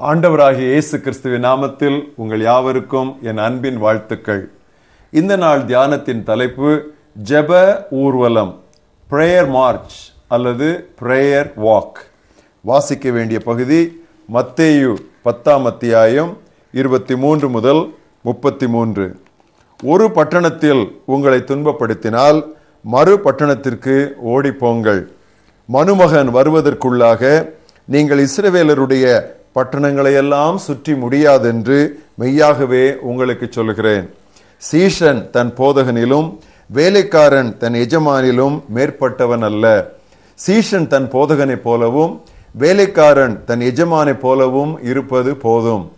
ஆண்டவராகிய இயேசு கிறிஸ்துவின் நாமத்தில் உங்கள் யாவருக்கும் என் அன்பின் வாழ்த்துக்கள். இந்த நாள் தியானத்தின் தலைப்பு ஜெப ஊர்வலம் பிரேயர் மார்ச் அல்லது பிரேயர் வாக் வாசிக்க வேண்டிய பகுதி மத்தேயு பத்தாம் அத்தியாயம் இருபத்தி மூன்று முதல் முப்பத்தி மூன்று ஒரு பட்டணத்தில் உங்களை துன்பப்படுத்தினால் மறு பட்டணத்திற்கு ஓடிப்போங்கள். மனுமகன் வருவதற்குள்ளாக நீங்கள் இஸ்ரவேலருடைய பட்டணங்களையெல்லாம் சுற்றி முடியாதென்று மெய்யாகவே உங்களுக்கு சொல்கிறேன் சீஷன் தன் போதகனிலும் வேலைக்காரன் தன் எஜமானிலும் மேற்பட்டவன் அல்ல. சீஷன் தன் போதகனைப் போலவும் வேலைக்காரன் தன் எஜமானைப் போலவும் இருப்பது போதும்.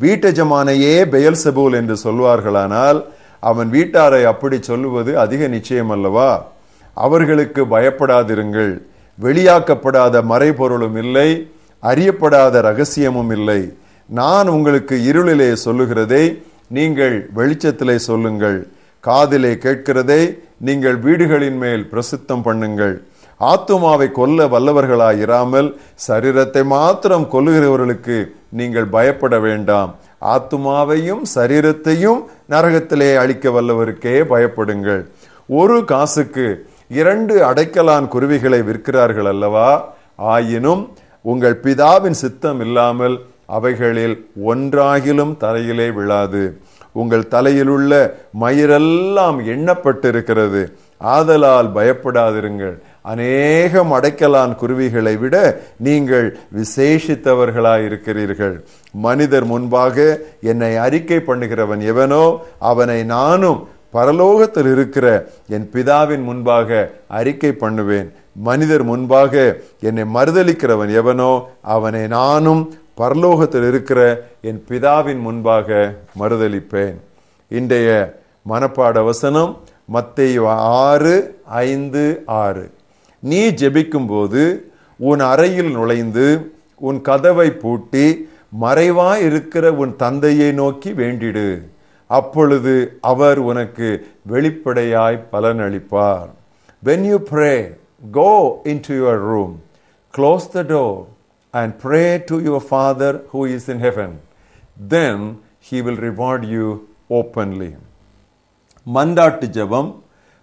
வீட்டெஜமானையே பெயல் செபூல் என்று சொல்வார்களானால் அவன் வீட்டாரை அப்படி சொல்லுவது அதிக நிச்சயம் அல்லவா? அவர்களுக்கு பயப்படாதிருங்கள். வெளியாக்கப்படாத மறைபொருளும் இல்லை. அறியப்படாத ரகசியமும் இல்லை. நான் உங்களுக்கு இருளிலே சொல்லுகிறதை நீங்கள் வெளிச்சத்திலே சொல்லுங்கள். காதிலே கேட்கிறதை நீங்கள் வீடுகளின் மேல் பிரசித்தம் பண்ணுங்கள். ஆத்துமாவை கொல்ல வல்லவர்களாயிராமல் சரீரத்தை மாத்திரம் கொல்லுகிறவர்களுக்கு நீங்கள் பயப்பட வேண்டாம். ஆத்துமாவையும் சரீரத்தையும் நரகத்திலே அழிக்க வல்லவருக்கே பயப்படுங்கள். ஒரு காசுக்கு இரண்டு அடைக்கலான் குருவிகளை விற்கிறார்கள் அல்லவா? ஆயினும் உங்கள் பிதாவின் சித்தம் இல்லாமல் அவைகளில் ஒன்றாகிலும் தலையிலே விழாது. உங்கள் தலையிலுள்ள மயிரெல்லாம் எண்ணப்பட்டிருக்கிறது. ஆதலால் பயப்படாதிருங்கள். அநேகம் அடைக்கலான் குருவிகளை விட நீங்கள் விசேஷித்தவர்களாயிருக்கிறீர்கள். மனிதர் முன்பாக என்னை அறிக்கை பண்ணுகிறவன் எவனோ அவனை நானும் பரலோகத்தில் இருக்கிற என் பிதாவின் முன்பாக அறிக்கை பண்ணுவேன். மனிதர் முன்பாக என்னை மறுதளிக்கிறவன் எவனோ அவனை நானும் பரலோகத்தில் இருக்கிற என் பிதாவின் முன்பாக மறுதளிப்பேன் இன்றைய மனப்பாட வசனம் மத்திய ஆறு ஐந்து ஆறு. நீ ஜெபிக்கும் போது உன் அறையில் நுழைந்து உன் கதவை பூட்டி மறைவாய் இருக்கிற உன் தந்தையை நோக்கி வேண்டிடு. அப்பொழுது அவர் உனக்கு வெளிப்படையாய் பலனளிப்பார். When you pray go into your room close the door and pray to your father who is in heaven then he will reward you openly மன்றாட்டு ஜெபம்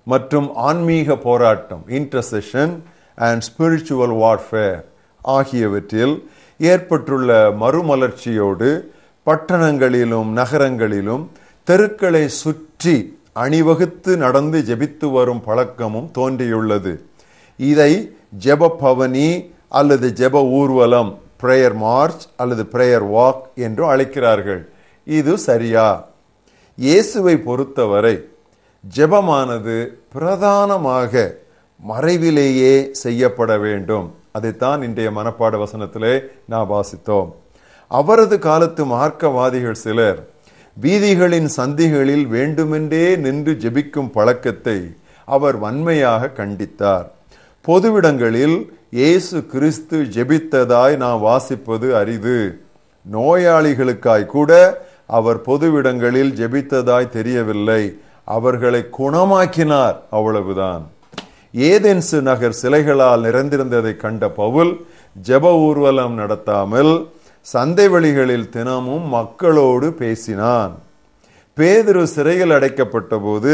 மற்றும் ஆன்மீக போராட்டம் இன்டர்செஷன் அண்ட் ஸ்பிரிச்சுவல் வார்ஃபேர் ஆகியவற்றில் ஏற்பட்டுள்ள மறுமலர்ச்சியோடு பட்டணங்களிலும் நகரங்களிலும் தெருக்களை சுற்றி அணிவகுத்து நடந்து ஜெபித்து வரும் பழக்கமும் தோன்றியுள்ளது. இதை ஜெப பவனி அல்லது ஜெப ஊர்வலம் பிரேயர் மார்ச் அல்லது பிரேயர் வாக் என்று அழைக்கிறார்கள். இது சரியா? இயேசுவை பொறுத்தவரை ஜெபமானது பிரதானமாக மறைவிலேயே செய்யப்பட வேண்டும். அதைத்தான் இன்றைய மனப்பாட வசனத்திலே நான் வாசித்தோம். அவரது காலத்து மார்க்கவாதிகள் சிலர் வீதிகளின் சந்திகளில் வேண்டுமென்றே நின்று ஜெபிக்கும் பழக்கத்தை அவர் வன்மையாக கண்டித்தார். பொதுவிடங்களில் இயேசு கிறிஸ்து ஜெபித்ததாய் நான் வாசிப்பது அரிது. நோயாளிகளுக்காய் கூட அவர் பொதுவிடங்களில் ஜெபித்ததாய் தெரியவில்லை. அவர்களை குணமாக்கினார் அவ்வளவுதான். ஏதென்சு நகர் சிலைகளால் நிறைந்திருந்ததை கண்ட பவுல் ஜெப ஊர்வலம் நடத்தாமல் சந்தை வழிகளில் தினமும் மக்களோடு பேசினான். பேதுரு சிறையில் அடைக்கப்பட்ட போது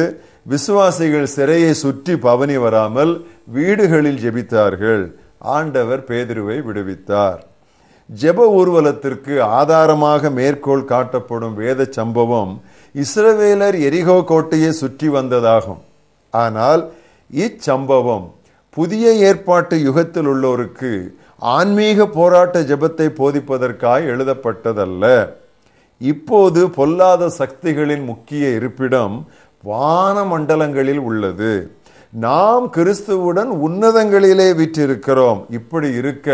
விசுவாசிகள் சிறையை சுற்றி பவனி வராமல் வீடுகளில் ஜெபித்தார்கள். ஆண்டவர் பேதுருவை விடுவித்தார். ஜெப ஊர்வலத்திற்கு ஆதாரமாக மேற்கோள் காட்டப்படும் வேத சம்பவம் இஸ்ரவேலர் எரிகோ கோட்டையை சுற்றி வந்ததாகும். ஆனால் இச்சம்பவம் புதிய ஏற்பாட்டு யுகத்தில் உள்ளோருக்கு ஆன்மீக போராட்ட ஜெபத்தை போதிப்பதற்காய் எழுதப்பட்டதல்ல. இப்போது பொல்லாத சக்திகளின் முக்கிய இருப்பிடம் வான மண்டலங்களில் உள்ளது. நாம் கிறிஸ்துவுடன் உன்னதங்களிலே விற்றிருக்கிறோம். இப்படி இருக்க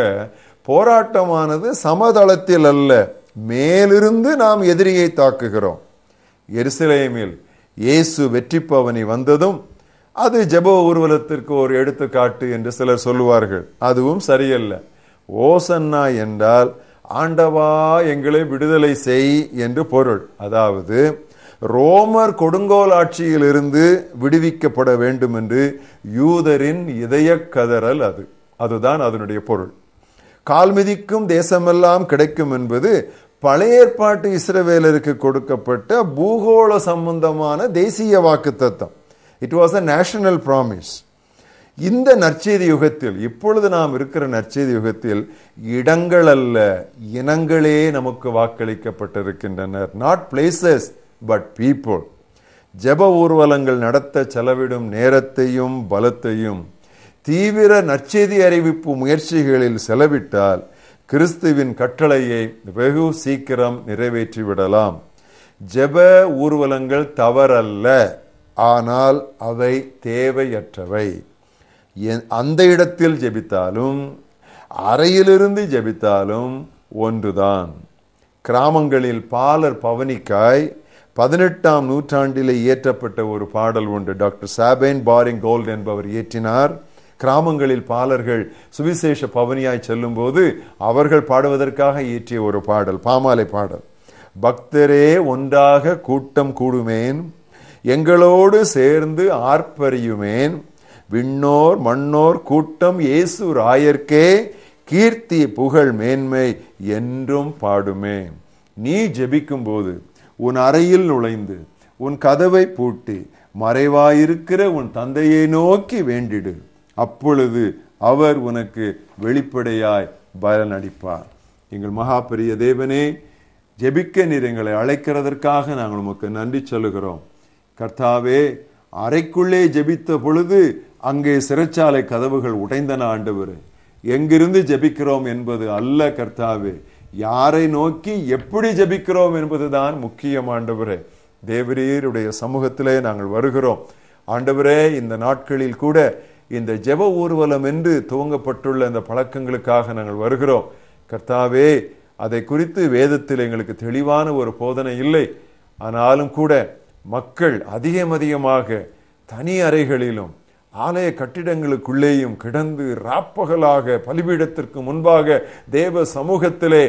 போராட்டமானது சமதளத்தில் அல்ல. மேலிருந்து நாம் எதிரியை தாக்குகிறோம். எருசலேமில் இயேசு வெற்றி பவனி வந்ததும் அது ஜப ஊர்வலத்திற்கு ஒரு எடுத்துக்காட்டு என்று சிலர் சொல்லுவார்கள். அதுவும் சரியல்ல. ஓசன்னா என்றால் ஆண்டவா எங்களை விடுதலை செய் என்று பொருள். அதாவது ரோமர் கொடுங்கோல் ஆட்சியிலிருந்து விடுவிக்கப்பட வேண்டும் என்று யூதரின் இதய கதறல் அது. அதுதான் அதனுடைய பொருள். கால்மிதிக்கும் தேசமெல்லாம் கிடைக்கும் என்பது பழைய ஏற்பாட்டு இஸ்ரவேலருக்கு கொடுக்கப்பட்ட பூகோள சம்பந்தமான தேசிய வாக்கு தத்தம் it was a national promise இந்த நற்செய்தி யுகத்தில் இப்பொழுது நாம் இருக்கிற நற்செய்தி யுகத்தில் இடங்கள் அல்ல இனங்களே நமக்கு வாக்களிக்கப்பட்டிருக்கின்றனர். நாட் பிளேசஸ் பட் பீப்புள் ஜெப ஊர்வலங்கள் நடத்த செலவிடும் நேரத்தையும் பலத்தையும் தீவிர நற்செய்தி அறிவிப்பு முயற்சிகளில் செலவிட்டால் கிறிஸ்துவின் கட்டளையை வெகு சீக்கிரம் நிறைவேற்றிவிடலாம். ஜெப ஊர்வலங்கள் தவறல்ல. ஆனால் அவை தேவையற்றவை. அந்த இடத்தில் ஜெபித்தாலும் அறையிலிருந்து ஜெபித்தாலும் ஒன்றுதான். கிராமங்களில் பாலர் பவனிக்காய் பதினெட்டாம் நூற்றாண்டிலே இயற்றப்பட்ட ஒரு பாடல் உண்டு. டாக்டர் சாபேன் பாரிங் கோல்ட் என்பவர் இயற்றினார். கிராமங்களில் பாலர்கள் சுவிசேஷ பவனியாய் செல்லும் போது அவர்கள் பாடுவதற்காக இயற்றிய ஒரு பாடல் பாமாலை பாடல். பக்தரே ஒன்றாக கூட்டம் கூடுமேன். எங்களோடு சேர்ந்து ஆர்ப்பரியுமேன். விண்ணோர் மண்ணோர் கூட்டம் இயேசு ராயர்க்கே கீர்த்தி புகழ் மேன்மை என்றும் பாடுமே. நீ ஜெபிக்கும் போது உன் அறையில் நுழைந்து உன் கதவை பூட்டி மறைவாயிருக்கிற உன் தந்தையை நோக்கி வேண்டிடு. அப்பொழுது அவர் உனக்கு வெளிப்படையாய் பலனடிப்பார் எங்கள் மகா பெரிய தேவனே ஜெபிக்க நீர் எங்களை அழைக்கிறதற்காக நாங்கள் உமக்கு நன்றி சொல்லுகிறோம். கர்த்தாவே அறைக்குள்ளே ஜெபித்த பொழுது அங்கே சிறைச்சாலை கதவுகள் உடைந்தன ஆண்டவர். எங்கிருந்து ஜெபிக்கிறோம் என்பது அல்ல கர்த்தாவே. யாரை நோக்கி எப்படி ஜெபிக்கிறோம் என்பதுதான் முக்கியம் ஆண்டவரே. தேவரீருடைய சமூகத்திலே நாங்கள் வருகிறோம். ஆண்டவரே இந்த நாட்களில் கூட இந்த ஜெப ஊர்வலம் என்று துவங்கப்பட்டுள்ள இந்த பழக்கங்களுக்காக நாங்கள் வருகிறோம். கர்த்தாவே அதை குறித்து வேதத்தில் எங்களுக்கு தெளிவான ஒரு போதனை இல்லை. ஆனாலும் கூட மக்கள் அதிகம் அதிகமாக தனி அறைகளிலும் ஆலய கட்டிடங்களுக்குள்ளேயும் கிடந்து ராப்பகலாக பலிபீடத்திற்கு முன்பாக தேவ சமூகத்திலே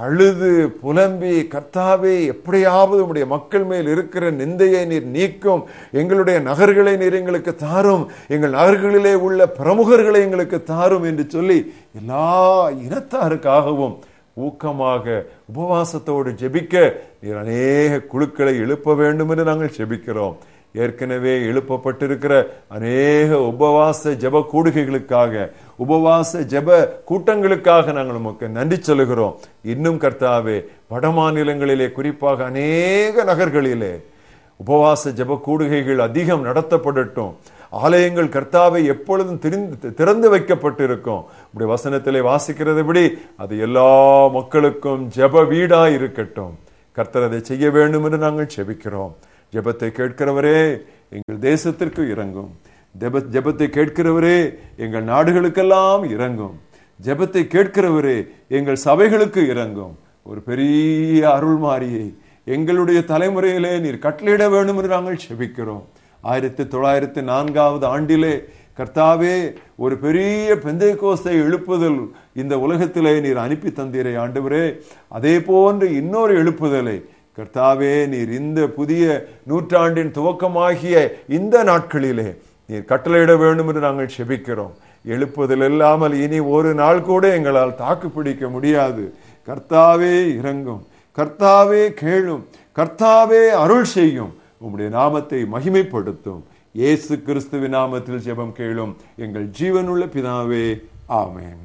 அழுது புலம்பி கர்த்தாவே எப்படியாவது உடைய மக்கள் மேல் இருக்கிற நிந்தையை நீர் நீக்கும். எங்களுடைய நகர்களை நீர் எங்களுக்கு தாரும். எங்கள் நகர்களிலே உள்ள பிரமுகர்களை எங்களுக்கு தாரும் என்று சொல்லி எல்லா இனத்தாருக்காகவும் ஊக்கமாக உபவாசத்தோடு ஜெபிக்க நீர் அநேக குழுக்களை எழுப்ப வேண்டும் என்று நாங்கள் ஜெபிக்கிறோம். ஏற்கனவே எழுப்பப்பட்டிருக்கிற அநேக உபவாச ஜெப கூடுகைகளுக்காக உபவாச ஜெப கூட்டங்களுக்காக நாங்கள் உமக்கு நன்றி சொல்லுகிறோம். இன்னும் கர்த்தாவே வட மாநிலங்களிலே குறிப்பாக அநேக நகர்களிலே உபவாச ஜெப கூடுகைகள் அதிகம் நடத்தப்படட்டும். ஆலயங்கள் கர்த்தாவை எப்பொழுதும் திரிந்து திறந்து வைக்கப்பட்டிருக்கும். இப்படி வசனத்திலே வாசிக்கிறதுபடி அது எல்லா மக்களுக்கும் ஜெப வீடா இருக்கட்டும் கர்த்தர் அதை செய்ய வேண்டும் என்று நாங்கள் செபிக்கிறோம். ஜெபத்தை கேட்கிறவரே எங்கள் தேசத்திற்கு இறங்கும். ஜெப ஜெபத்தை கேட்கிறவரே எங்கள் நாடுகளுக்கெல்லாம் இறங்கும். ஜெபத்தை கேட்கிறவரே எங்கள் சபைகளுக்கு இறங்கும். ஒரு பெரிய அருள் மாறியை எங்களுடைய தலைமுறையிலே நீர் கட்டளையிட வேண்டும் என்று நாங்கள் செபிக்கிறோம். ஆயிரத்தி தொள்ளாயிரத்தி நான்காவது ஆண்டிலே கர்த்தாவே ஒரு பெரிய பெந்தை கோஸ்தை எழுப்புதல் இந்த உலகத்திலே நீர் அனுப்பி தந்தீரை ஆண்டவரே. அதே போன்று இன்னொரு எழுப்புதலை கர்த்தாவே நீர் இந்த புதிய நூற்றாண்டின் துவக்கமாகிய இந்த நாட்களிலே நீர் கட்டளையிட வேண்டும் என்று நாங்கள் செபிக்கிறோம். எழுப்புதல் இல்லாமல் இனி ஒரு நாள் கூட எங்களால் தாக்கு பிடிக்க முடியாது. கர்த்தாவே இறங்கும். கர்த்தாவே கேளும். கர்த்தாவே அருள் செய்யும். உம்முடைய நாமத்தை மகிமைப்படுத்தும். இயேசு கிறிஸ்துவின் நாமத்தில் ஜெபம் கேளும் எங்கள் ஜீவனுள்ள பிதாவே ஆமேன்.